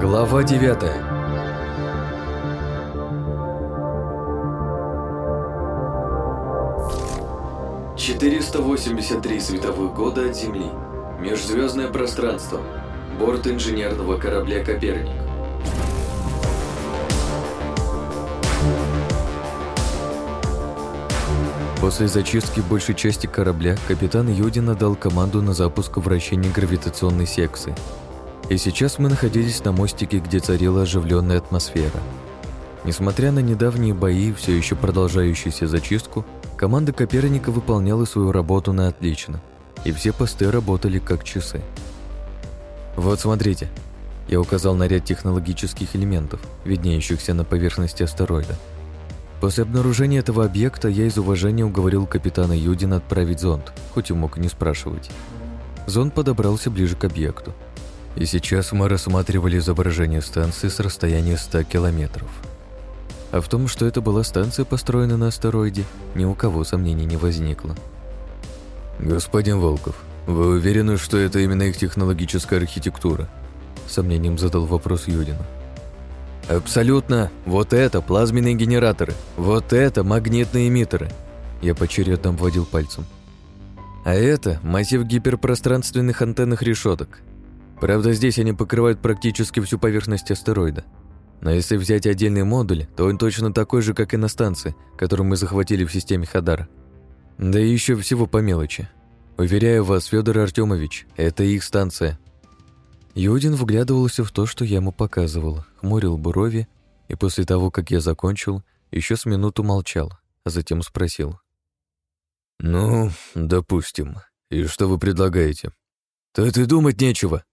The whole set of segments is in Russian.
Глава 9 483 световых года от Земли. Межзвездное пространство. Борт инженерного корабля «Коперник». После зачистки большей части корабля капитан Юдин отдал команду на запуск вращения гравитационной секции – и сейчас мы находились на мостике, где царила оживленная атмосфера. Несмотря на недавние бои и все еще продолжающуюся зачистку, команда Коперника выполняла свою работу на отлично, и все посты работали как часы. «Вот смотрите», я указал на ряд технологических элементов, виднеющихся на поверхности астероида. После обнаружения этого объекта я из уважения уговорил капитана Юдина отправить зонд, хоть и мог не спрашивать. Зонд подобрался ближе к объекту, и сейчас мы рассматривали изображение станции с расстояния 100 километров. А в том, что это была станция, построенная на астероиде, ни у кого сомнений не возникло. «Господин Волков, вы уверены, что это именно их технологическая архитектура?» Сомнением задал вопрос Юдина. «Абсолютно. Вот это плазменные генераторы. Вот это магнитные эмиттеры». Я поочередно обводил пальцем. «А это массив гиперпространственных антенных решеток. Правда, здесь они покрывают практически всю поверхность астероида. Но если взять отдельный модуль, то он точно такой же, как и на станции, которую мы захватили в системе Хадар. Да и еще всего по мелочи. Уверяю вас, Федор Артемович, это их станция. Юдин вглядывался в то, что я ему показывал, хмурил брови, и после того, как я закончил, еще с минуту молчал, а затем спросил. «Ну, допустим. И что вы предлагаете?» «Тут и думать нечего.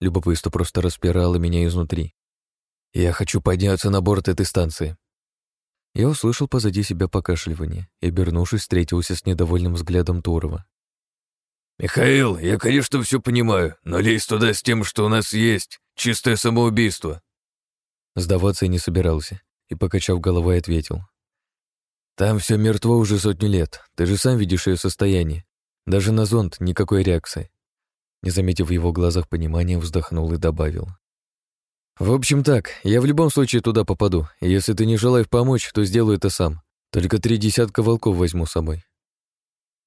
Любопытство просто распирало меня изнутри. «Я хочу подняться на борт этой станции». Я услышал позади себя покашливание и, обернувшись, встретился с недовольным взглядом Турова. «Михаил, я, конечно, все понимаю, но лезть туда с тем, что у нас есть, чистое самоубийство». Сдаваться я не собирался и, покачав головой, ответил. «Там все мертво уже сотню лет, ты же сам видишь ее состояние. Даже на зонд никакой реакции. Не заметив в его глазах понимания, вздохнул и добавил. «В общем так, я в любом случае туда попаду, и если ты не желаешь помочь, то сделаю это сам. Только три десятка волков возьму с собой».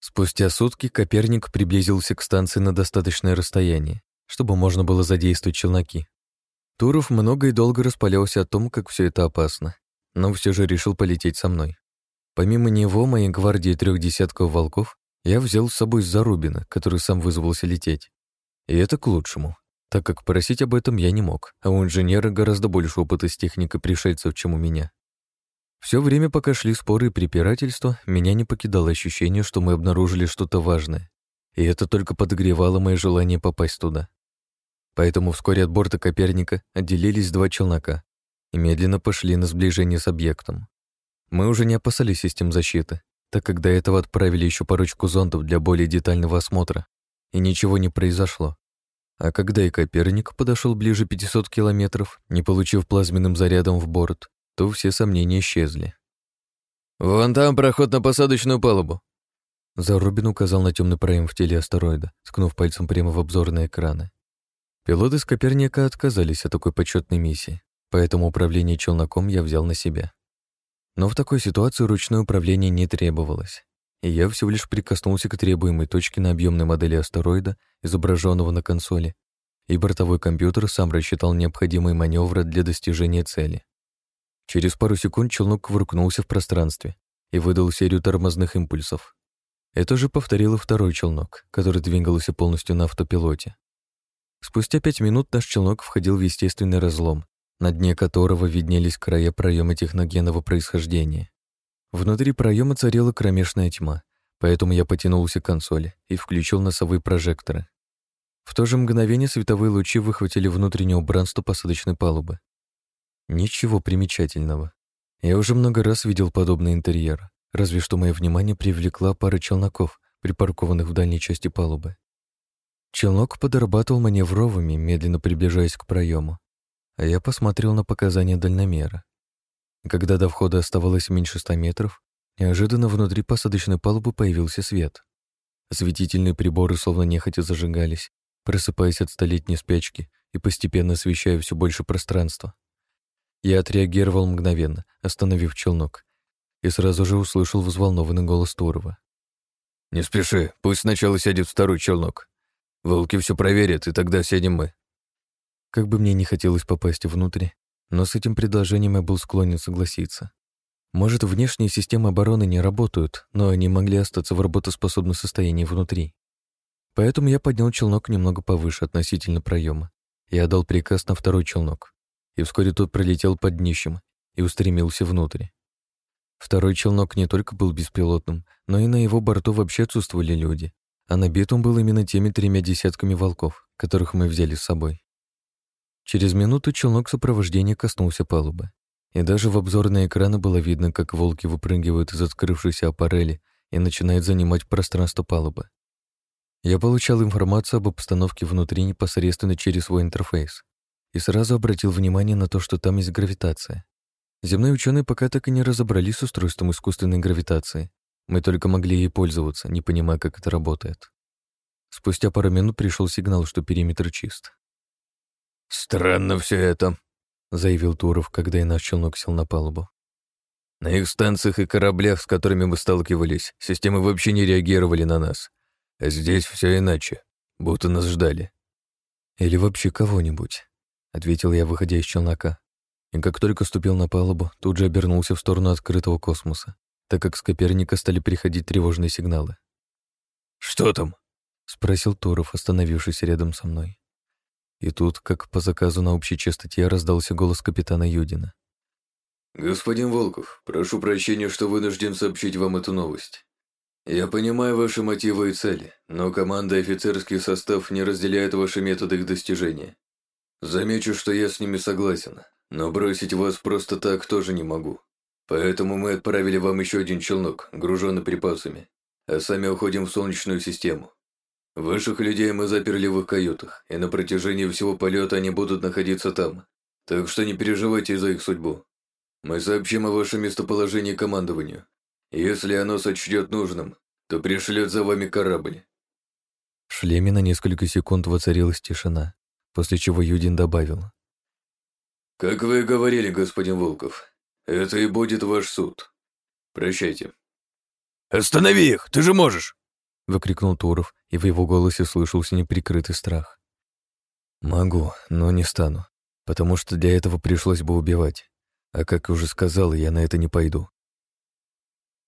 Спустя сутки Коперник приблизился к станции на достаточное расстояние, чтобы можно было задействовать челноки. Туров много и долго распалялся о том, как все это опасно, но все же решил полететь со мной. Помимо него, моей гвардии трех десятков волков, я взял с собой Зарубина, который сам вызвался лететь. И это к лучшему, так как просить об этом я не мог, а у инженера гораздо больше опыта с техникой пришельцев, чем у меня. Все время, пока шли споры и препирательства, меня не покидало ощущение, что мы обнаружили что-то важное, и это только подогревало мое желание попасть туда. Поэтому вскоре от борта Коперника отделились два челнока и медленно пошли на сближение с объектом. Мы уже не опасались систем защиты, так как до этого отправили еще парочку зондов для более детального осмотра и ничего не произошло. А когда и Коперник подошел ближе 500 километров, не получив плазменным зарядом в борт, то все сомнения исчезли. «Вон там проход на посадочную палубу!» Зарубин указал на темный проем в теле астероида, ткнув пальцем прямо в обзорные экраны. Пилоты с Коперника отказались от такой почетной миссии, поэтому управление челноком я взял на себя. Но в такой ситуации ручное управление не требовалось и я всего лишь прикоснулся к требуемой точке на объемной модели астероида, изображенного на консоли, и бортовой компьютер сам рассчитал необходимые маневры для достижения цели. Через пару секунд челнок кувыркнулся в пространстве и выдал серию тормозных импульсов. Это же повторил и второй челнок, который двигался полностью на автопилоте. Спустя пять минут наш челнок входил в естественный разлом, на дне которого виднелись края проема техногенного происхождения. Внутри проема царила кромешная тьма, поэтому я потянулся к консоли и включил носовые прожекторы. В то же мгновение световые лучи выхватили внутреннее убранство посадочной палубы. Ничего примечательного. Я уже много раз видел подобный интерьер, разве что мое внимание привлекла пара челноков, припаркованных в дальней части палубы. Челнок подрабатывал маневровыми, медленно приближаясь к проему, а я посмотрел на показания дальномера. Когда до входа оставалось меньше ста метров, неожиданно внутри посадочной палубы появился свет. Осветительные приборы словно нехотя зажигались, просыпаясь от столетней спячки и постепенно освещая все больше пространства. Я отреагировал мгновенно, остановив челнок, и сразу же услышал взволнованный голос Турова. «Не спеши, пусть сначала сядет второй челнок. Волки все проверят, и тогда сядем мы». Как бы мне не хотелось попасть внутрь, но с этим предложением я был склонен согласиться. Может, внешние системы обороны не работают, но они могли остаться в работоспособном состоянии внутри. Поэтому я поднял челнок немного повыше относительно проема и отдал приказ на второй челнок. И вскоре тот пролетел под днищем и устремился внутрь. Второй челнок не только был беспилотным, но и на его борту вообще отсутствовали люди, а набит он был именно теми тремя десятками волков, которых мы взяли с собой. Через минуту челнок сопровождения коснулся палубы, и даже в обзорные экраны было видно, как волки выпрыгивают из открывшейся аппарели и начинают занимать пространство палубы. Я получал информацию об обстановке внутри непосредственно через свой интерфейс и сразу обратил внимание на то, что там есть гравитация. Земные ученые пока так и не разобрались с устройством искусственной гравитации. Мы только могли ей пользоваться, не понимая, как это работает. Спустя пару минут пришел сигнал, что периметр чист. «Странно все это», — заявил Туров, когда и наш челнок сел на палубу. «На их станциях и кораблях, с которыми мы сталкивались, системы вообще не реагировали на нас. А здесь все иначе, будто нас ждали». «Или вообще кого-нибудь», — ответил я, выходя из челнока и как только ступил на палубу, тут же обернулся в сторону открытого космоса, так как с Коперника стали приходить тревожные сигналы. «Что там?» — спросил Туров, остановившись рядом со мной. И тут, как по заказу на общей частоте, раздался голос капитана Юдина. «Господин Волков, прошу прощения, что вынужден сообщить вам эту новость. Я понимаю ваши мотивы и цели, но команда и офицерский состав не разделяют ваши методы их достижения. Замечу, что я с ними согласен, но бросить вас просто так тоже не могу. Поэтому мы отправили вам еще один челнок, груженный припасами, а сами уходим в Солнечную систему. Ваших людей мы заперли в их каютах, и на протяжении всего полета они будут находиться там. Так что не переживайте за их судьбу. Мы сообщим о вашем местоположении командованию. Если оно сочтет нужным, то пришлет за вами корабль. В шлеме на несколько секунд воцарилась тишина, после чего Юдин добавил. «Как вы и говорили, господин Волков, это и будет ваш суд. Прощайте». «Останови их, ты же можешь!» — выкрикнул Туров, и в его голосе слышался неприкрытый страх. «Могу, но не стану, потому что для этого пришлось бы убивать. А как уже сказал, я на это не пойду».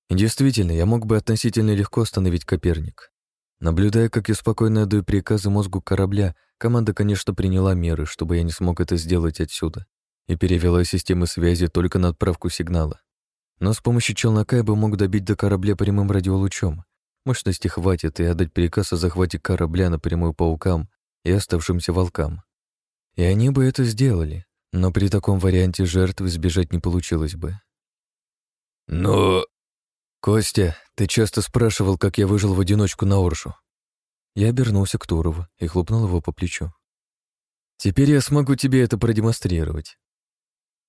Действительно, я мог бы относительно легко остановить Коперник. Наблюдая, как я спокойно отдаю приказы мозгу корабля, команда, конечно, приняла меры, чтобы я не смог это сделать отсюда и перевела системы связи только на отправку сигнала. Но с помощью челнока я бы мог добить до корабля прямым радиолучом. Мощности хватит и отдать приказ о захвате корабля напрямую паукам и оставшимся волкам. И они бы это сделали, но при таком варианте жертв избежать не получилось бы. Но... Костя, ты часто спрашивал, как я выжил в одиночку на Оршу. Я обернулся к Турову и хлопнул его по плечу. Теперь я смогу тебе это продемонстрировать.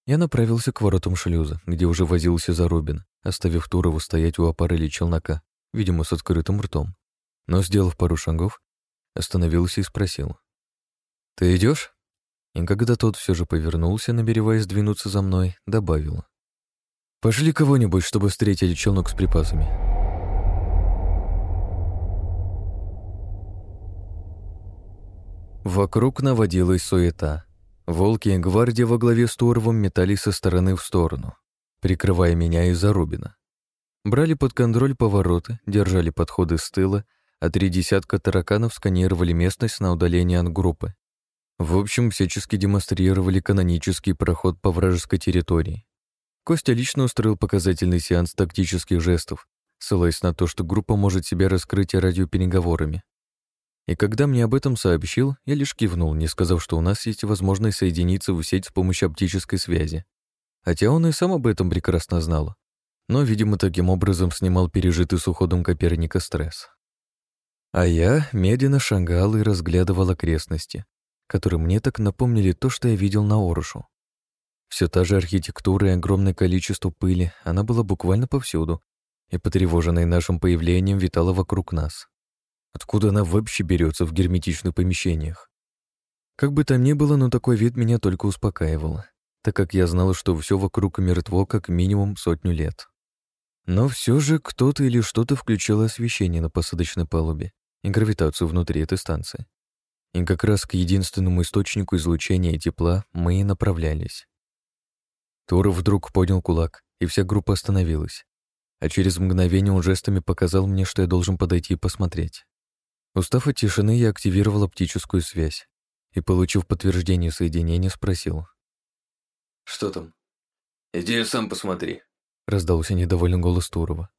Я направился к воротам шлюза, где уже возился Зарубин, оставив Турову стоять у аппарели челнока, видимо, с открытым ртом. Но, сделав пару шагов, остановился и спросил. «Ты идешь? И когда тот все же повернулся, намереваясь двинуться за мной, добавил. «Пошли кого-нибудь, чтобы встретили челнок с припасами». Вокруг наводилась суета. Волки и гвардия во главе с Туровым метались со стороны в сторону, прикрывая меня и Зарубина. Брали под контроль повороты, держали подходы с тыла, а три десятка тараканов сканировали местность на удаление от группы. В общем, всячески демонстрировали канонический проход по вражеской территории. Костя лично устроил показательный сеанс тактических жестов, ссылаясь на то, что группа может себя раскрыть радиопереговорами. И когда мне об этом сообщил, я лишь кивнул, не сказав, что у нас есть возможность соединиться в сеть с помощью оптической связи. Хотя он и сам об этом прекрасно знал. Но, видимо, таким образом снимал пережитый с уходом Коперника стресс. А я медленно шагал и разглядывал окрестности, которые мне так напомнили то, что я видел на Орошу. Все та же архитектура и огромное количество пыли, она была буквально повсюду, и, потревоженная нашим появлением, витала вокруг нас. Откуда она вообще берется в герметичных помещениях? Как бы там ни было, но такой вид меня только успокаивал, так как я знала, что все вокруг мертво как минимум сотню лет. Но все же кто-то или что-то включило освещение на посадочной палубе и гравитацию внутри этой станции. И как раз к единственному источнику излучения и тепла мы и направлялись. Туров вдруг поднял кулак, и вся группа остановилась. А через мгновение он жестами показал мне, что я должен подойти и посмотреть. Устав от тишины, я активировал оптическую связь и, получив подтверждение соединения, спросил. «Что там?» «Иди сам посмотри», — раздался недовольный голос Турова.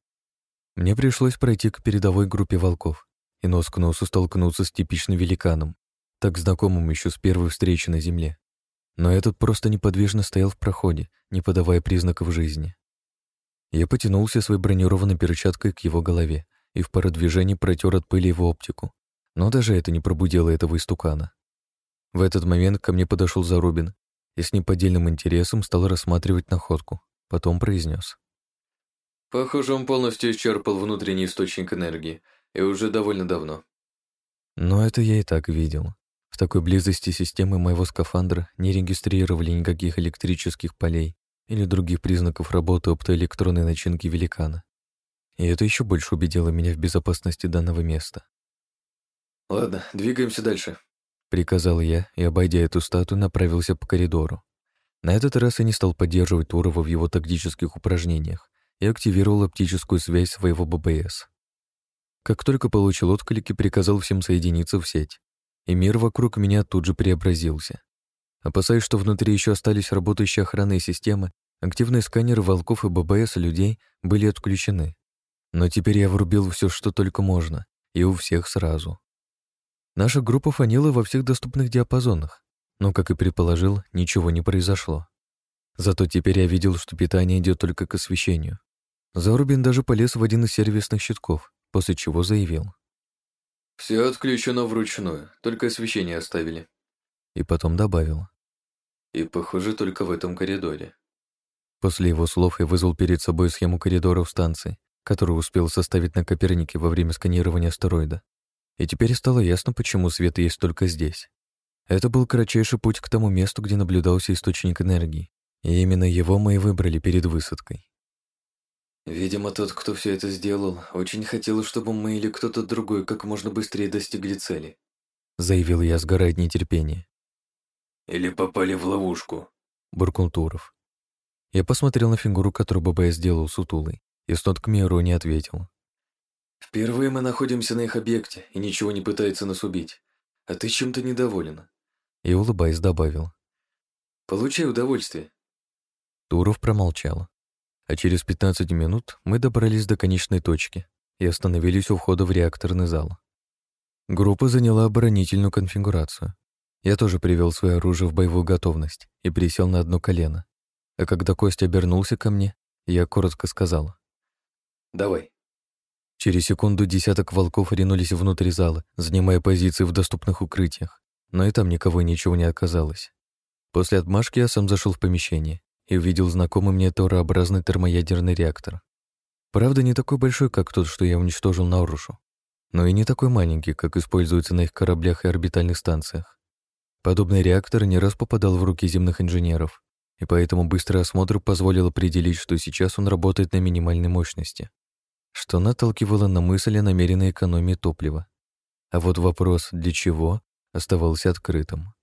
Мне пришлось пройти к передовой группе волков и нос к носу столкнуться с типичным великаном, так знакомым еще с первой встречи на земле. Но этот просто неподвижно стоял в проходе, не подавая признаков жизни. Я потянулся своей бронированной перчаткой к его голове и в пару движений протер от пыли его оптику, но даже это не пробудило этого истукана. В этот момент ко мне подошел Зарубин и с неподдельным интересом стал рассматривать находку. Потом произнес: «Похоже, он полностью исчерпал внутренний источник энергии, и уже довольно давно». Но это я и так видел. В такой близости системы моего скафандра не регистрировали никаких электрических полей или других признаков работы оптоэлектронной начинки великана. И это еще больше убедило меня в безопасности данного места. «Ладно, двигаемся дальше», Приказал я и, обойдя эту статую, направился по коридору. На этот раз я не стал поддерживать Турова в его тактических упражнениях и активировал оптическую связь своего ББС. Как только получил отклики, приказал всем соединиться в сеть, и мир вокруг меня тут же преобразился. Опасаясь, что внутри еще остались работающие охранные системы, активные сканеры волков и ББС людей были отключены. Но теперь я врубил все, что только можно, и у всех сразу. Наша группа фанила во всех доступных диапазонах, но, как и предположил, ничего не произошло. Зато теперь я видел, что питание идет только к освещению. Зарубин даже полез в один из сервисных щитков, после чего заявил. «Все отключено вручную, только освещение оставили». И потом добавил. «И, похоже, только в этом коридоре». После его слов я вызвал перед собой схему коридоров станции, которую успел составить на Копернике во время сканирования астероида. И теперь стало ясно, почему свет есть только здесь. Это был кратчайший путь к тому месту, где наблюдался источник энергии, и именно его мы и выбрали перед высадкой. Видимо, тот, кто все это сделал, очень хотел, чтобы мы или кто-то другой как можно быстрее достигли цели. Заявил я, сгорая от нетерпения. Или попали в ловушку, буркнул Туров. Я посмотрел на фигуру, которую ББС сделал сутулой, и с нотками иронии ответил. Впервые мы находимся на их объекте, и ничего не пытается нас убить. А ты чем-то недоволен. И, улыбаясь, добавил. Получай удовольствие. Туров промолчал. А через 15 минут мы добрались до конечной точки и остановились у входа в реакторный зал. Группа заняла оборонительную конфигурацию. Я тоже привел свое оружие в боевую готовность и присел на одно колено. А когда Костя обернулся ко мне, я коротко сказал. «Давай». Через секунду десяток волков ринулись внутрь зала, занимая позиции в доступных укрытиях, но и там никого ничего не оказалось. После отмашки я сам зашел в помещение и увидел знакомый мне торообразный термоядерный реактор. Правда, не такой большой, как тот, что я уничтожил на Орушу, но и не такой маленький, как используется на их кораблях и орбитальных станциях. Подобный реактор не раз попадал в руки земных инженеров, и поэтому быстрый осмотр позволил определить, что сейчас он работает на минимальной мощности что наталкивало на мысль о намеренной экономии топлива. А вот вопрос «для чего?» оставался открытым.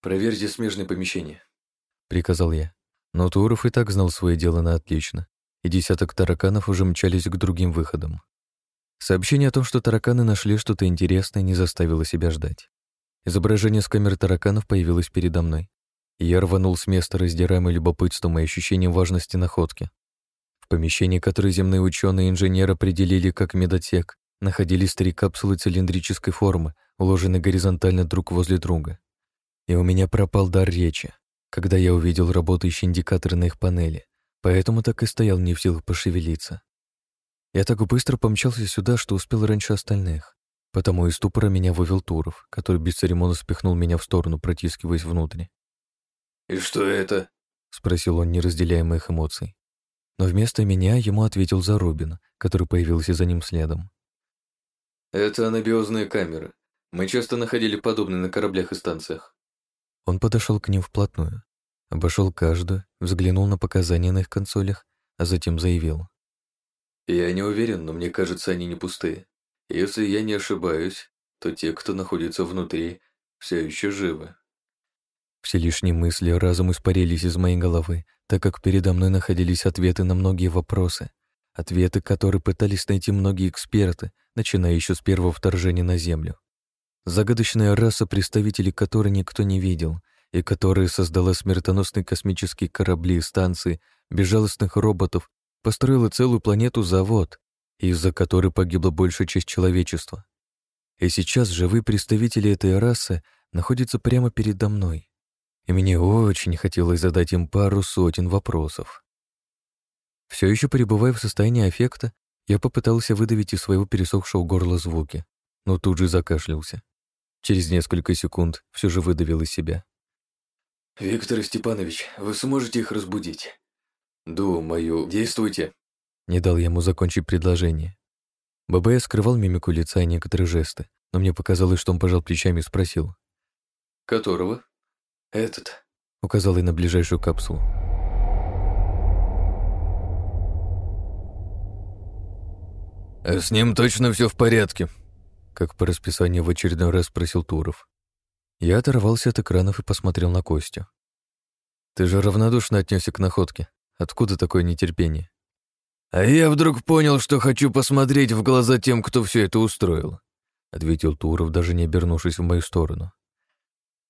«Проверьте смежные помещения», — приказал я. Но Туров и так знал свое дело на отлично, и десяток тараканов уже мчались к другим выходам. Сообщение о том, что тараканы нашли что-то интересное, не заставило себя ждать. Изображение с камер тараканов появилось передо мной. И я рванул с места, раздираемый любопытством и ощущением важности находки. В помещении, которое земные ученые и инженеры определили как медотек, находились три капсулы цилиндрической формы, уложенные горизонтально друг возле друга. И у меня пропал дар речи, когда я увидел работающие индикаторы на их панели, поэтому так и стоял не в силах пошевелиться. Я так быстро помчался сюда, что успел раньше остальных, потому из ступора меня вывел Туров, который без церемонно спихнул меня в сторону, протискиваясь внутрь. «И что это?» — спросил он, не разделяя моих эмоций но вместо меня ему ответил Зарубин, который появился за ним следом. Это анабиозные камеры. Мы часто находили подобные на кораблях и станциях. Он подошел к ним вплотную, обошел каждую, взглянул на показания на их консолях, а затем заявил. «Я не уверен, но мне кажется, они не пустые. Если я не ошибаюсь, то те, кто находится внутри, все еще живы». Все лишние мысли разом испарились из моей головы, так как передо мной находились ответы на многие вопросы, ответы, которые пытались найти многие эксперты, начиная еще с первого вторжения на Землю. Загадочная раса, представителей которой никто не видел, и которая создала смертоносные космические корабли и станции, безжалостных роботов, построила целую планету-завод, из-за которой погибла большая часть человечества. И сейчас живые представители этой расы находятся прямо передо мной и мне очень хотелось задать им пару сотен вопросов. Все еще пребывая в состоянии аффекта, я попытался выдавить из своего пересохшего горла звуки, но тут же закашлялся. Через несколько секунд все же выдавил из себя. «Виктор Степанович, вы сможете их разбудить? Думаю, действуйте!» Не дал ему закончить предложение. ББ скрывал мимику лица и некоторые жесты, но мне показалось, что он пожал плечами и спросил. «Которого?» «Этот», — указал я на ближайшую капсулу. «А «С ним точно все в порядке», — как по расписанию в очередной раз спросил Туров. Я оторвался от экранов и посмотрел на Костю. «Ты же равнодушно отнесся к находке. Откуда такое нетерпение?» «А я вдруг понял, что хочу посмотреть в глаза тем, кто все это устроил», — ответил Туров, даже не обернувшись в мою сторону.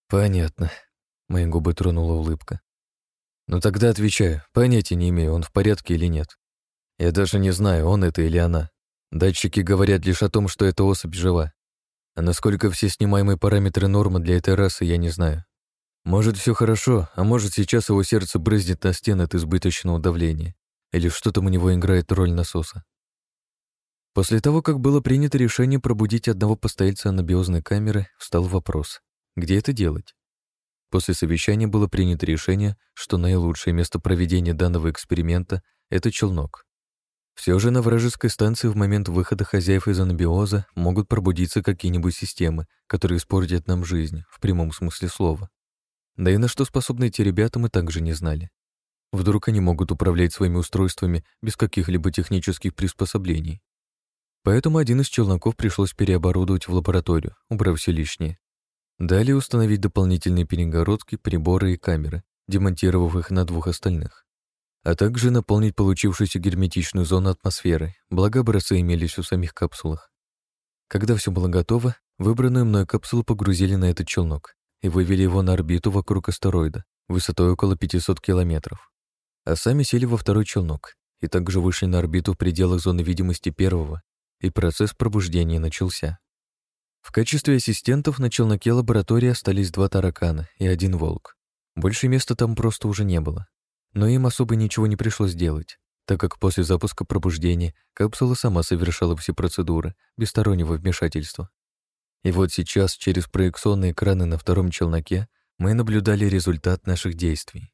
«Понятно», Мои губы тронула улыбка. «Ну тогда отвечаю. Понятия не имею, он в порядке или нет. Я даже не знаю, он это или она. Датчики говорят лишь о том, что эта особь жива. А насколько все снимаемые параметры нормы для этой расы, я не знаю. Может, все хорошо, а может, сейчас его сердце брызнет на стены от избыточного давления, или что там у него играет роль насоса. После того, как было принято решение пробудить одного постояльца анабиозной камеры, встал вопрос, где это делать? После совещания было принято решение, что наилучшее место проведения данного эксперимента — это челнок. Все же на вражеской станции в момент выхода хозяев из анабиоза могут пробудиться какие-нибудь системы, которые испортят нам жизнь, в прямом смысле слова. Да и на что способны эти ребята, мы также не знали. Вдруг они могут управлять своими устройствами без каких-либо технических приспособлений. Поэтому один из челноков пришлось переоборудовать в лабораторию, убрав все лишнее. Далее установить дополнительные перегородки, приборы и камеры, демонтировав их на двух остальных. А также наполнить получившуюся герметичную зону атмосферой, благо образцы имелись в самих капсулах. Когда все было готово, выбранную мной капсулу погрузили на этот челнок и вывели его на орбиту вокруг астероида, высотой около 500 километров. А сами сели во второй челнок и также вышли на орбиту в пределах зоны видимости первого, и процесс пробуждения начался. В качестве ассистентов на челноке лаборатории остались два таракана и один волк. Больше места там просто уже не было. Но им особо ничего не пришлось делать, так как после запуска пробуждения капсула сама совершала все процедуры, без стороннего вмешательства. И вот сейчас, через проекционные экраны на втором челноке, мы наблюдали результат наших действий.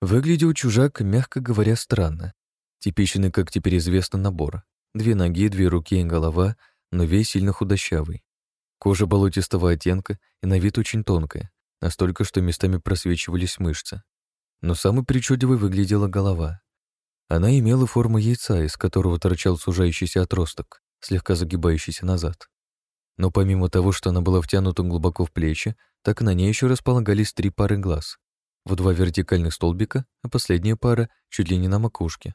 Выглядел чужак, мягко говоря, странно. Типичный, как теперь известно, набор. Две ноги, две руки и голова — но весь сильно худощавый. Кожа болотистого оттенка и на вид очень тонкая, настолько, что местами просвечивались мышцы. Но самой причудливой выглядела голова. Она имела форму яйца, из которого торчал сужающийся отросток, слегка загибающийся назад. Но помимо того, что она была втянута глубоко в плечи, так на ней еще располагались три пары глаз. В два вертикальных столбика, а последняя пара чуть ли не на макушке.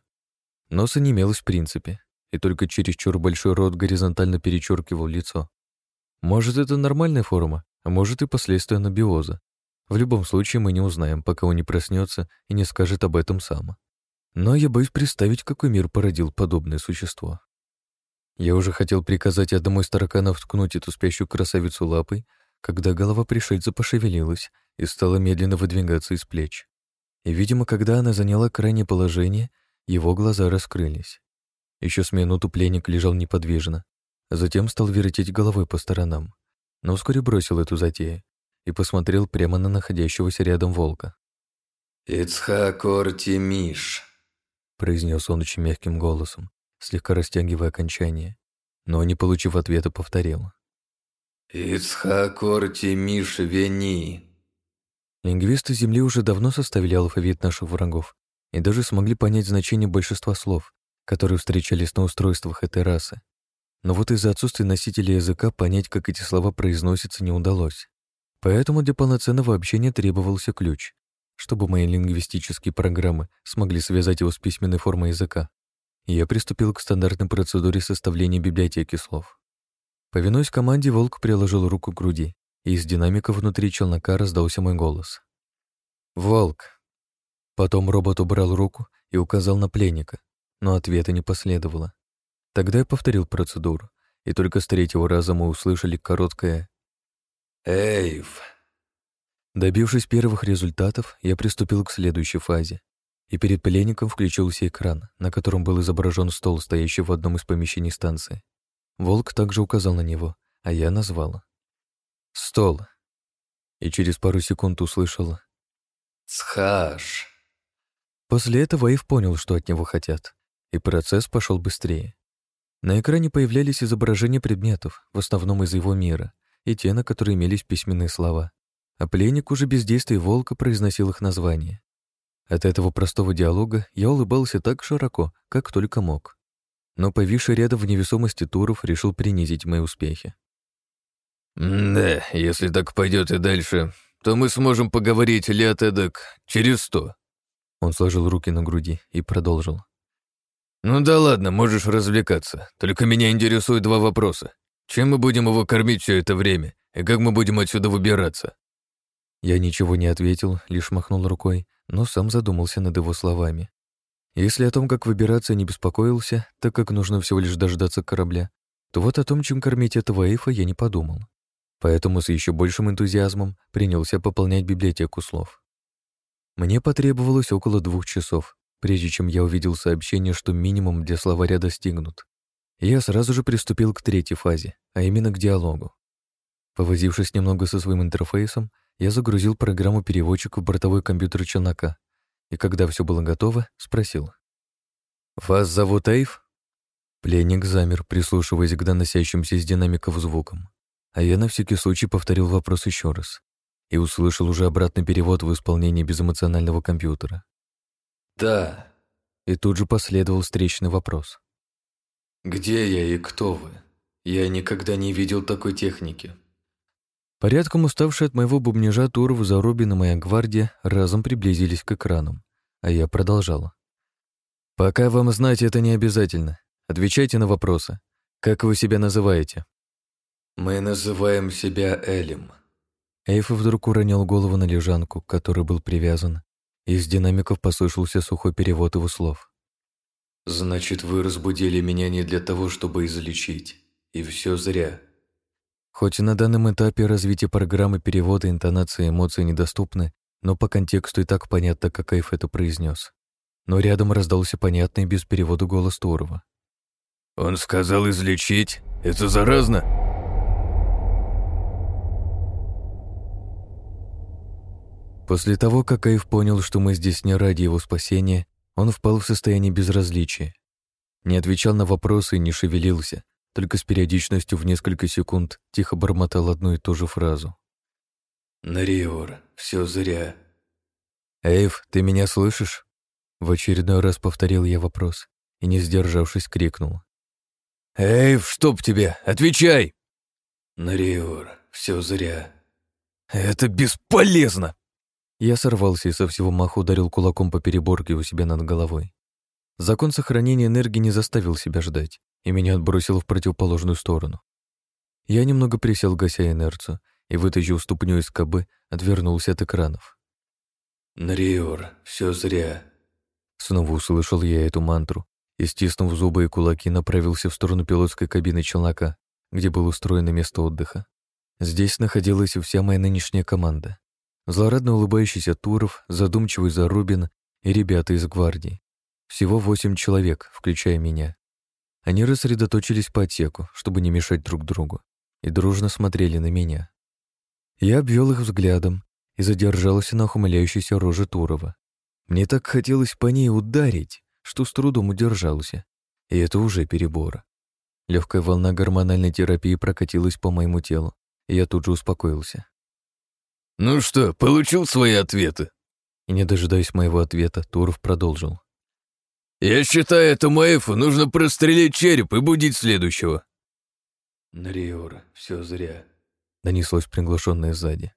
Носа не имелось в принципе, и только чересчур большой рот горизонтально перечеркивал лицо. Может, это нормальная форма, а может и последствия анабиоза. В любом случае мы не узнаем, пока он не проснется и не скажет об этом сам. Но я боюсь представить, какой мир породил подобное существо. Я уже хотел приказать одному из тараканов ткнуть эту спящую красавицу лапой, когда голова пришельца пошевелилась и стала медленно выдвигаться из плеч. И, видимо, когда она заняла крайнее положение, его глаза раскрылись. Еще с минуту пленник лежал неподвижно, затем стал вертеть головой по сторонам, но вскоре бросил эту затею и посмотрел прямо на находящегося рядом волка. «Ицхак Ортемиш», — произнес он очень мягким голосом, слегка растягивая окончание. но, не получив ответа, повторил. «Ицхакорти Миш Вени». Лингвисты Земли уже давно составили алфавит наших врагов и даже смогли понять значение большинства слов, которые встречались на устройствах этой расы. Но вот из-за отсутствия носителя языка понять, как эти слова произносятся, не удалось. Поэтому для полноценного общения требовался ключ, чтобы мои лингвистические программы смогли связать его с письменной формой языка. Я приступил к стандартной процедуре составления библиотеки слов. Повинуясь команде, волк приложил руку к груди, и из динамика внутри челнока раздался мой голос. «Волк!» Потом робот убрал руку и указал на пленника, но ответа не последовало. Тогда я повторил процедуру, и только с третьего раза мы услышали короткое «Эйв». Добившись первых результатов, я приступил к следующей фазе, и перед пленником включился экран, на котором был изображен стол, стоящий в одном из помещений станции. Волк также указал на него, а я назвал. «Стол». И через пару секунд услышал «Схаш». После этого Эйв понял, что от него хотят, и процесс пошел быстрее. На экране появлялись изображения предметов, в основном из его мира, и те, на которые имелись письменные слова. А пленник уже без действий волка произносил их название. От этого простого диалога я улыбался так широко, как только мог. Но повисший рядом в невесомости Туров решил принизить мои успехи. «Да, если так пойдет и дальше, то мы сможем поговорить лет эдак через сто». Он сложил руки на груди и продолжил. «Ну да ладно, можешь развлекаться. Только меня интересуют два вопроса. Чем мы будем его кормить все это время, и как мы будем отсюда выбираться?» Я ничего не ответил, лишь махнул рукой, но сам задумался над его словами. Если о том, как выбираться, не беспокоился, так как нужно всего лишь дождаться корабля, то вот о том, чем кормить этого эйфа, я не подумал. Поэтому с еще большим энтузиазмом принялся пополнять библиотеку слов. Мне потребовалось около двух часов, прежде чем я увидел сообщение, что минимум для словаря достигнут. Я сразу же приступил к третьей фазе, а именно к диалогу. Повозившись немного со своим интерфейсом, я загрузил программу переводчика в бортовой компьютер челнока, и когда все было готово, спросил. «Вас зовут Эйв?» Пленник замер, прислушиваясь к доносящимся из динамиков звукам, а я на всякий случай повторил вопрос еще раз и услышал уже обратный перевод в исполнении безэмоционального компьютера. «Да». И тут же последовал встречный вопрос. «Где я и кто вы? Я никогда не видел такой техники». Порядком уставшие от моего бубнижа Туров, Зарубин и моя гвардия разом приблизились к экранам, а я продолжала. «Пока вам знать это не обязательно. Отвечайте на вопросы. Как вы себя называете?» «Мы называем себя Элем». Эйф вдруг уронил голову на лежанку, к которой был привязан, из динамиков послышался сухой перевод его слов. «Значит, вы разбудили меня не для того, чтобы излечить. И все зря». Хоть и на данном этапе развития программы перевода интонации эмоций недоступны, но по контексту и так понятно, как Эйф это произнес. Но рядом раздался понятный без перевода голос Турова. «Он сказал излечить? Это заразно?» После того, как Эйв понял, что мы здесь не ради его спасения, он впал в состояние безразличия. Не отвечал на вопросы и не шевелился, только с периодичностью в несколько секунд тихо бормотал одну и ту же фразу. «Нариор, все зря». «Эйв, ты меня слышишь?» В очередной раз повторил я вопрос и, не сдержавшись, крикнул. «Эйв, чтоб тебе! Отвечай!» «Нариор, все зря». «Это бесполезно!» Я сорвался и со всего маху ударил кулаком по переборке у себя над головой. Закон сохранения энергии не заставил себя ждать, и меня отбросило в противоположную сторону. Я немного присел, гася инерцию, и, вытащив ступню из кобы, отвернулся от экранов. «Нриор, все зря». Снова услышал я эту мантру и, стиснув зубы и кулаки, направился в сторону пилотской кабины челнока, где было устроено место отдыха. Здесь находилась вся моя нынешняя команда. Злорадно улыбающийся Туров, задумчивый Зарубин и ребята из гвардии. Всего восемь человек, включая меня. Они рассредоточились по отсеку, чтобы не мешать друг другу, и дружно смотрели на меня. Я обвел их взглядом и задержался на ухмыляющейся роже Турова. Мне так хотелось по ней ударить, что с трудом удержался, и это уже перебор. Легкая волна гормональной терапии прокатилась по моему телу, и я тут же успокоился. «Ну что, получил свои ответы?» И не дожидаясь моего ответа, Туров продолжил. «Я считаю, этому Эйфу нужно прострелить череп и будить следующего». «Нариор, все зря», — донеслось приглашенное сзади.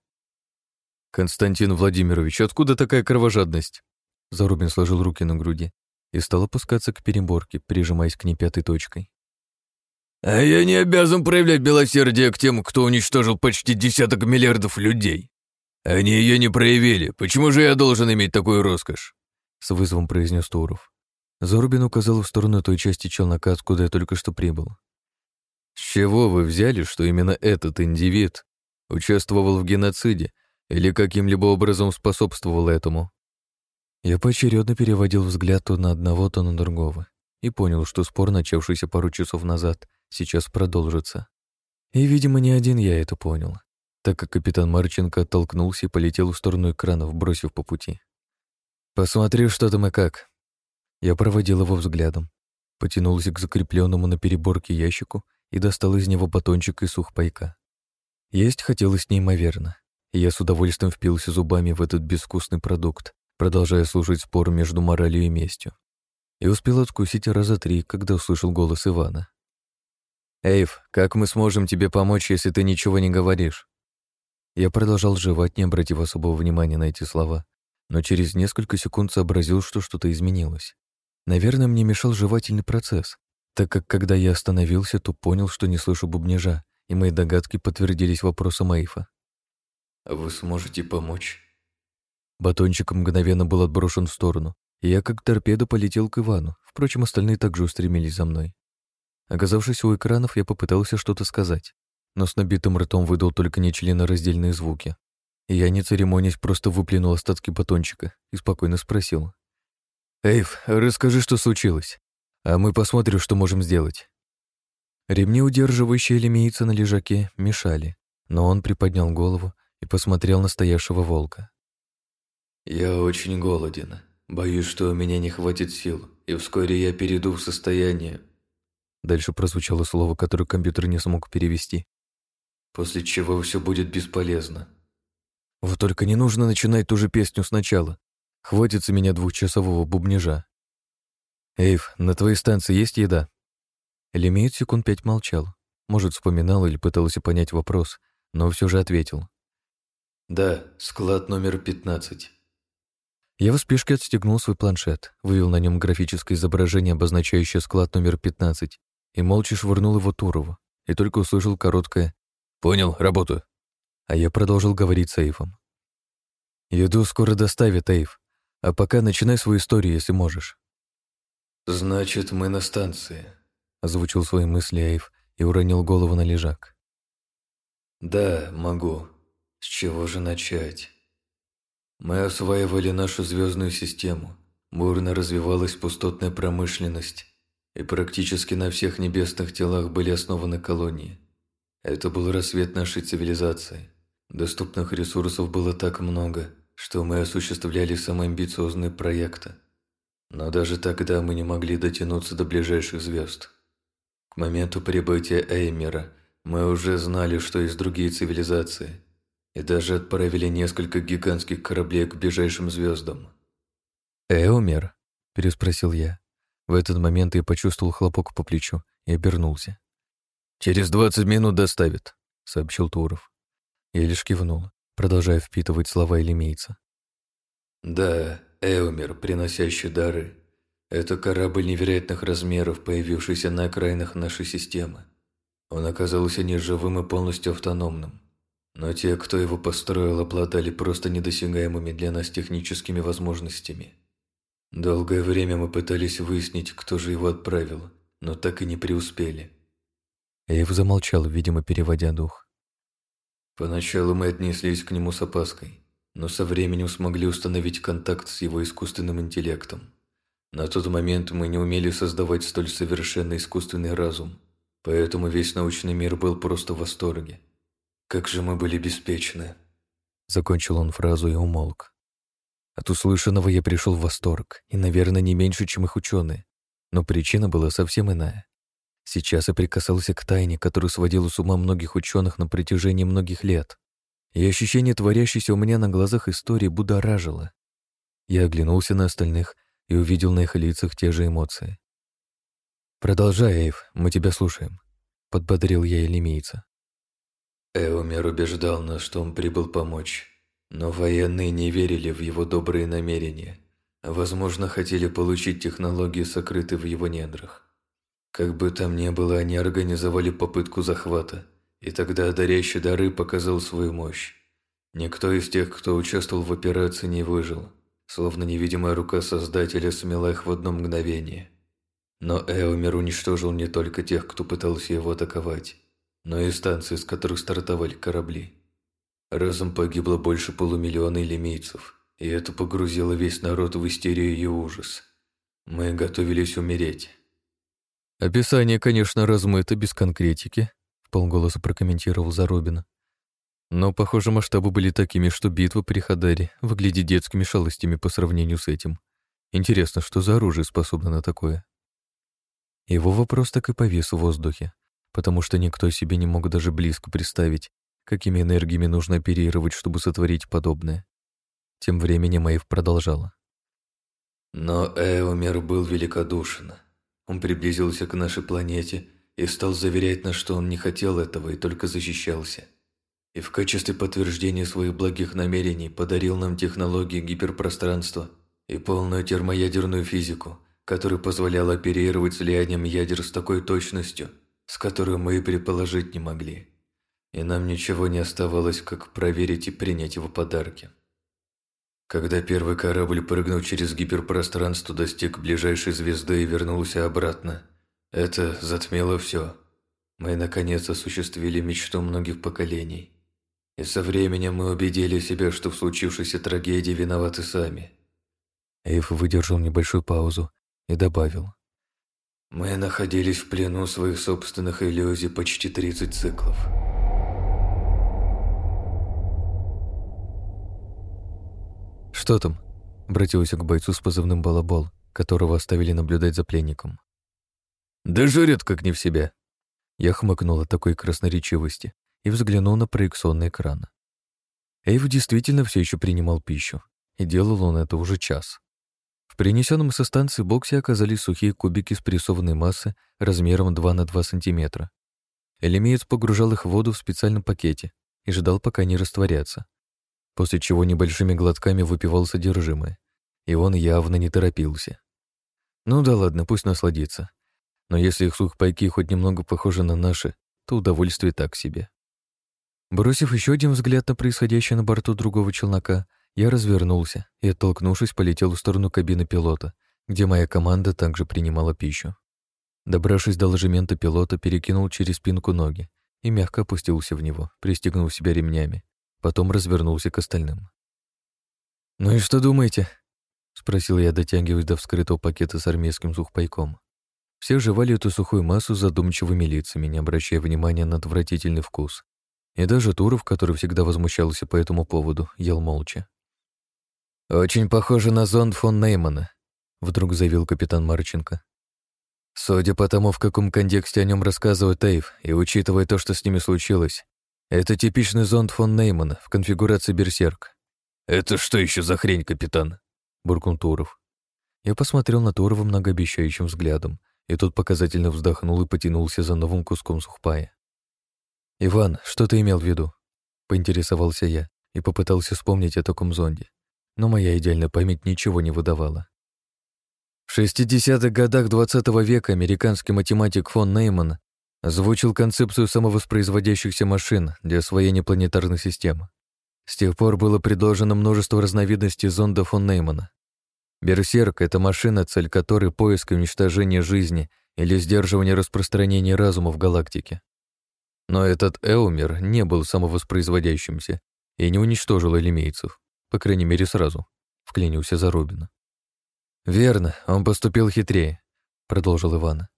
«Константин Владимирович, откуда такая кровожадность?» Зарубин сложил руки на груди и стал опускаться к переборке, прижимаясь к ней пятой точкой. «А я не обязан проявлять белосердие к тем, кто уничтожил почти десяток миллиардов людей. Они ее не проявили. Почему же я должен иметь такую роскошь?» С вызовом произнес Туров. Зарубин указал в сторону той части челнока, откуда я только что прибыл. «С чего вы взяли, что именно этот индивид участвовал в геноциде или каким-либо образом способствовал этому?» Я поочередно переводил взгляд то на одного, то на другого и понял, что спор, начавшийся пару часов назад, сейчас продолжится. И, видимо, не один я это понял, так как капитан Марченко оттолкнулся и полетел в сторону экранов, бросив по пути. «Посмотри, что там и как». Я проводил его взглядом, потянулся к закрепленному на переборке ящику и достал из него батончик и сухпайка. Есть хотелось неимоверно, и я с удовольствием впился зубами в этот безвкусный продукт, продолжая служить спору между моралью и местью и успел откусить раза три, когда услышал голос Ивана. «Эйв, как мы сможем тебе помочь, если ты ничего не говоришь?» Я продолжал жевать, не обратив особого внимания на эти слова, но через несколько секунд сообразил, что что-то изменилось. Наверное, мне мешал жевательный процесс, так как когда я остановился, то понял, что не слышу бубнежа, и мои догадки подтвердились вопросом Эйфа. «Вы сможете помочь?» Батончик мгновенно был отброшен в сторону, я как торпеда полетел к Ивану, впрочем, остальные также устремились за мной. Оказавшись у экранов, я попытался что-то сказать, но с набитым ртом выдал только нечленораздельные звуки. И я, не церемонясь, просто выплюнул остатки батончика и спокойно спросил. «Эйв, расскажи, что случилось, а мы посмотрим, что можем сделать». Ремни, удерживающие лемейца на лежаке, мешали, но он приподнял голову и посмотрел на стоявшего волка. «Я очень голоден», Боюсь, что у меня не хватит сил, и вскоре я перейду в состояние. Дальше прозвучало слово, которое компьютер не смог перевести. После чего все будет бесполезно. Вот только не нужно начинать ту же песню сначала. Хватится меня двухчасового бубнежа. Эйв, на твоей станции есть еда? Элемейт секунд пять молчал. Может, вспоминал или пытался понять вопрос, но все же ответил. Да, склад номер пятнадцать. Я в спешке отстегнул свой планшет, вывел на нем графическое изображение, обозначающее склад номер 15, и молча швырнул его Турову, и только услышал короткое «Понял, работаю». А я продолжил говорить с Эйфом. «Еду скоро доставят, Эйф, а пока начинай свою историю, если можешь». «Значит, мы на станции», — озвучил свои мысли Эйф и уронил голову на лежак. «Да, могу. С чего же начать?» Мы осваивали нашу звездную систему, бурно развивалась пустотная промышленность, и практически на всех небесных телах были основаны колонии. Это был рассвет нашей цивилизации. Доступных ресурсов было так много, что мы осуществляли самые амбициозные проекты. Но даже тогда мы не могли дотянуться до ближайших звезд. К моменту прибытия Эймера мы уже знали, что есть другие цивилизации – и даже отправили несколько гигантских кораблей к ближайшим звездам. «Эомер?» – переспросил я. В этот момент я почувствовал хлопок по плечу и обернулся. «Через двадцать минут доставят», — сообщил Туров. Я лишь кивнул, продолжая впитывать слова Элемейца. «Да, Эомер, приносящий дары. Это корабль невероятных размеров, появившийся на окраинах нашей системы. Он оказался неживым и полностью автономным. Но те, кто его построил, обладали просто недосягаемыми для нас техническими возможностями. Долгое время мы пытались выяснить, кто же его отправил, но так и не преуспели. Эйв замолчал, видимо, переводя дух. Поначалу мы отнеслись к нему с опаской, но со временем смогли установить контакт с его искусственным интеллектом. На тот момент мы не умели создавать столь совершенный искусственный разум, поэтому весь научный мир был просто в восторге. Как же мы были беспечны. Закончил он фразу и умолк. От услышанного я пришел в восторг, и, наверное, не меньше, чем их ученые. Но причина была совсем иная. Сейчас я прикасался к тайне, которую сводила с ума многих ученых на протяжении многих лет. И ощущение творящейся у меня на глазах истории будоражило. Я оглянулся на остальных и увидел на их лицах те же эмоции. «Продолжай, Эйв, мы тебя слушаем», — подбодрил я элемейца. Эомер убеждал нас, что он прибыл помочь, но военные не верили в его добрые намерения. Возможно, хотели получить технологии, сокрытые в его недрах. Как бы там ни было, они организовали попытку захвата, и тогда одаряющий дары показал свою мощь. Никто из тех, кто участвовал в операции, не выжил, словно невидимая рука Создателя смела их в одно мгновение. Но Эомер уничтожил не только тех, кто пытался его атаковать, но и станции, с которых стартовали корабли. Разом погибло больше полумиллиона лимейцев, и это погрузило весь народ в истерию и ужас. Мы готовились умереть. Описание, конечно, размыто, без конкретики, полголоса прокомментировал Зарубин. Но, похоже, масштабы были такими, что битва при Хадаре выглядит детскими шалостями по сравнению с этим. Интересно, что за оружие способно на такое? Его вопрос так и повис в воздухе, потому что никто себе не мог даже близко представить, какими энергиями нужно оперировать, чтобы сотворить подобное. Тем временем Мэйв продолжала. Но Эомер был великодушен. Он приблизился к нашей планете и стал заверять нас, что он не хотел этого и только защищался. И в качестве подтверждения своих благих намерений подарил нам технологии гиперпространства и полную термоядерную физику, которая позволяла оперировать слиянием ядер с такой точностью, с которой мы и предположить не могли. И нам ничего не оставалось, как проверить и принять его подарки. Когда первый корабль прыгнул через гиперпространство, достиг ближайшей звезды и вернулся обратно, это затмело все. Мы, наконец, осуществили мечту многих поколений. И со временем мы убедили себя, что в случившейся трагедии виноваты сами. Эйв выдержал небольшую паузу и добавил. Мы находились в плену своих собственных иллюзий почти 30 циклов. «Что там?» — обратился к бойцу с позывным «Балабол», которого оставили наблюдать за пленником. «Да жрет как не в себя!» Я хмыкнул от такой красноречивости и взглянул на проекционный экран. Эйв действительно все еще принимал пищу, и делал он это уже час. В принесенном со станции боксе оказались сухие кубики спрессованной массы размером 2 на 2 сантиметра. Элемеец погружал их в воду в специальном пакете и ждал, пока они растворятся, после чего небольшими глотками выпивал содержимое, и он явно не торопился. Ну да ладно, пусть насладится. Но если их сухпайки хоть немного похожи на наши, то удовольствие так себе. Бросив еще один взгляд на происходящее на борту другого челнока, я развернулся и, оттолкнувшись, полетел в сторону кабины пилота, где моя команда также принимала пищу. Добравшись до ложемента пилота, перекинул через спинку ноги и мягко опустился в него, пристегнув себя ремнями. Потом развернулся к остальным. «Ну и что думаете?» — спросил я, дотягиваясь до вскрытого пакета с армейским сухпайком. Все жевали эту сухую массу задумчивыми лицами, не обращая внимания на отвратительный вкус. И даже Туров, который всегда возмущался по этому поводу, ел молча. «Очень похоже на зонд фон Неймана», — вдруг заявил капитан Марченко. «Судя по тому, в каком контексте о нем рассказывает Эйв, и учитывая то, что с ними случилось, это типичный зонд фон Неймана в конфигурации Берсерк». «Это что еще за хрень, капитан?» — буркнул Туров. Я посмотрел на Турова многообещающим взглядом, и тот показательно вздохнул и потянулся за новым куском сухпая. «Иван, что ты имел в виду?» — поинтересовался я и попытался вспомнить о таком зонде но моя идеальная память ничего не выдавала. В 60-х годах XX -го века американский математик фон Нейман озвучил концепцию самовоспроизводящихся машин для освоения планетарных систем. С тех пор было предложено множество разновидностей зонда фон Неймана. Берсерк — это машина, цель которой — поиск и уничтожение жизни или сдерживание распространения разума в галактике. Но этот Эумер не был самовоспроизводящимся и не уничтожил элемейцев. По крайней мере, сразу. Вклинился за Робина. «Верно, он поступил хитрее», — продолжил Иван.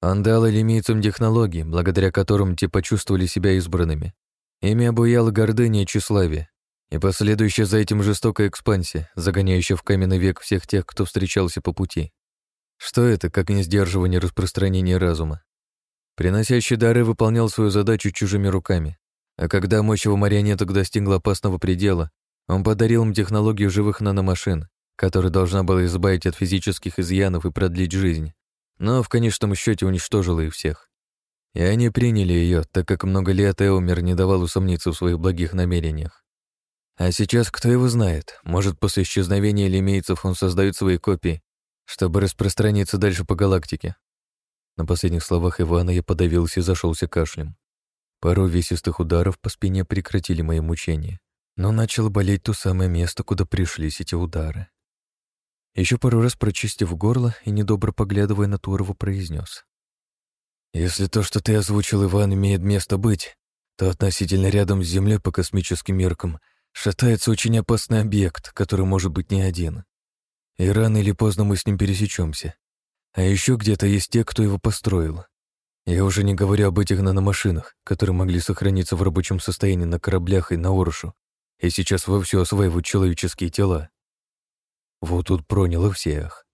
«Он дал элемийцам технологии, благодаря которым те почувствовали себя избранными. Ими обуяла гордыня и тщеславие, и последующая за этим жестокая экспансия, загоняющая в каменный век всех тех, кто встречался по пути. Что это, как не сдерживание распространения разума? Приносящий дары выполнял свою задачу чужими руками, а когда мощь его марионеток достигла опасного предела, он подарил им технологию живых наномашин, которая должна была избавить от физических изъянов и продлить жизнь, но в конечном счете уничтожила их всех. И они приняли ее, так как много лет Эумер не давал усомниться в своих благих намерениях. А сейчас кто его знает, может, после исчезновения лимейцев он создает свои копии, чтобы распространиться дальше по галактике. На последних словах Ивана я подавился и зашелся кашлем. Пару весистых ударов по спине прекратили мои мучения, но начало болеть то самое место, куда пришлись эти удары. Еще пару раз прочистив горло и недобро поглядывая на Турова, произнес: «Если то, что ты озвучил, Иван, имеет место быть, то относительно рядом с Землей по космическим меркам шатается очень опасный объект, который может быть не один. И рано или поздно мы с ним пересечемся. А еще где-то есть те, кто его построил. Я уже не говорю об этих наномашинах, которые могли сохраниться в рабочем состоянии на кораблях и на Орошу, и сейчас вовсю осваивают человеческие тела. Вот тут проняло всех.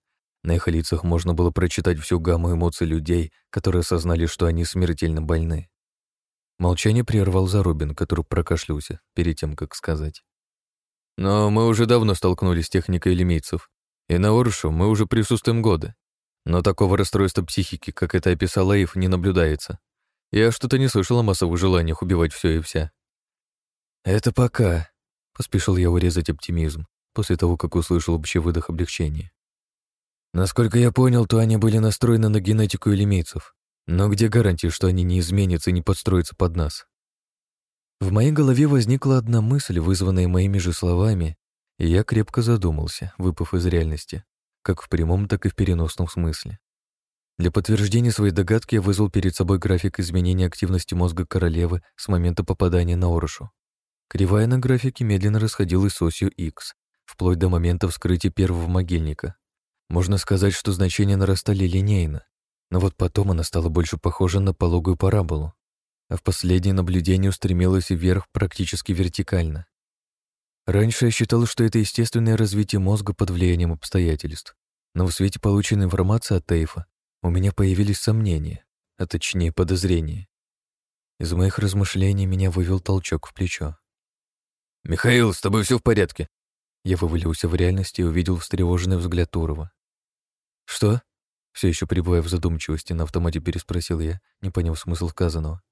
На их лицах можно было прочитать всю гамму эмоций людей, которые осознали, что они смертельно больны. Молчание прервал Зарубин, который прокашлялся перед тем, как сказать. «Но мы уже давно столкнулись с техникой лимейцев, и на Оршу мы уже присутствуем годы. Но такого расстройства психики, как это описал Аиф, не наблюдается. Я что-то не слышал о массовых желаниях убивать все и вся. «Это пока», — поспешил я урезать оптимизм, после того, как услышал общий выдох облегчения. Насколько я понял, то они были настроены на генетику элемейцев. Но где гарантия, что они не изменятся и не подстроятся под нас? В моей голове возникла одна мысль, вызванная моими же словами, и я крепко задумался, выпав из реальности как в прямом, так и в переносном смысле. Для подтверждения своей догадки я вызвал перед собой график изменения активности мозга королевы с момента попадания на Орошу. Кривая на графике медленно расходилась с осью X, вплоть до момента вскрытия первого могильника. Можно сказать, что значения нарастали линейно, но вот потом она стала больше похожа на пологую параболу, а в последнее наблюдение устремилась вверх практически вертикально. Раньше я считал, что это естественное развитие мозга под влиянием обстоятельств, но в свете полученной информации от Тейфа у меня появились сомнения, а точнее подозрения. Из моих размышлений меня вывел толчок в плечо. «Михаил, с тобой все в порядке?» Я вывалился в реальность и увидел встревоженный взгляд Турова. «Что?» Все еще пребывая в задумчивости, на автомате переспросил я, не поняв смысл сказанного.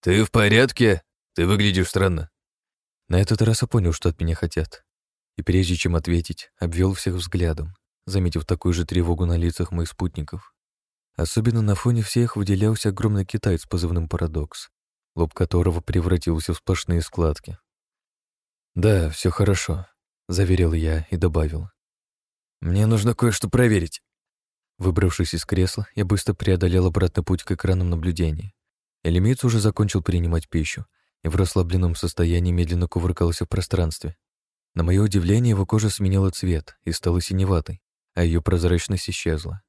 «Ты в порядке? Ты выглядишь странно». На этот раз я понял, что от меня хотят. И прежде чем ответить, обвел всех взглядом, заметив такую же тревогу на лицах моих спутников. Особенно на фоне всех выделялся огромный китаец с позывным «Парадокс», лоб которого превратился в сплошные складки. «Да, все хорошо», — заверил я и добавил. «Мне нужно кое-что проверить». Выбравшись из кресла, я быстро преодолел обратный путь к экранам наблюдения. Элемиц уже закончил принимать пищу, и в расслабленном состоянии медленно кувыркался в пространстве. На мое удивление, его кожа сменила цвет и стала синеватой, а ее прозрачность исчезла.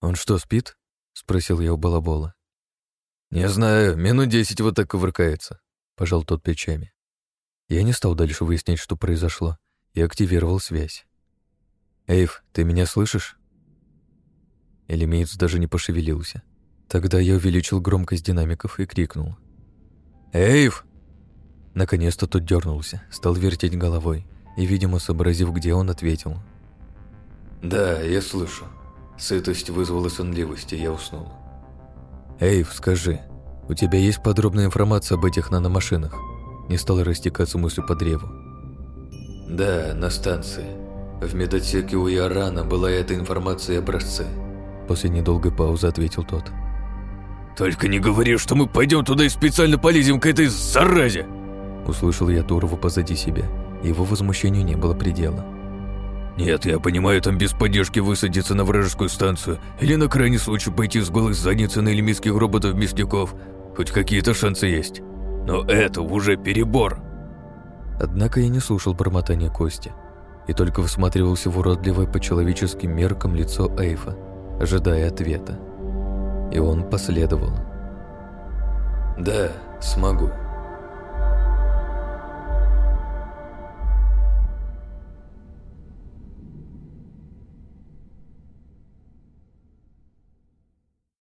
«Он что, спит?» — спросил я у Балабола. «Не знаю, минут десять вот так кувыркается», — пожал тот плечами. Я не стал дальше выяснять, что произошло, и активировал связь. «Эйв, ты меня слышишь?» Элемеец даже не пошевелился. Тогда я увеличил громкость динамиков и крикнул. «Эйв!» Наконец-то тот дернулся, стал вертеть головой и, видимо, сообразив, где он, ответил. «Да, я слышу. Сытость вызвала сонливость, и я уснул». «Эйв, скажи, у тебя есть подробная информация об этих наномашинах?» Не стал растекаться мыслью по древу. «Да, на станции. В медотсеке у Ярана была эта информация и образцы». После недолгой паузы ответил тот. «Только не говори, что мы пойдем туда и специально полезем к этой заразе!» Услышал я Турова позади себя, его возмущению не было предела. «Нет, я понимаю, там без поддержки высадиться на вражескую станцию или на крайний случай пойти с голых задницы на элемитских роботов-мясников. Хоть какие-то шансы есть. Но это уже перебор!» Однако я не слушал бормотания Кости и только всматривался в уродливое по человеческим меркам лицо Эйфа, ожидая ответа. И он последовал. «Да, смогу».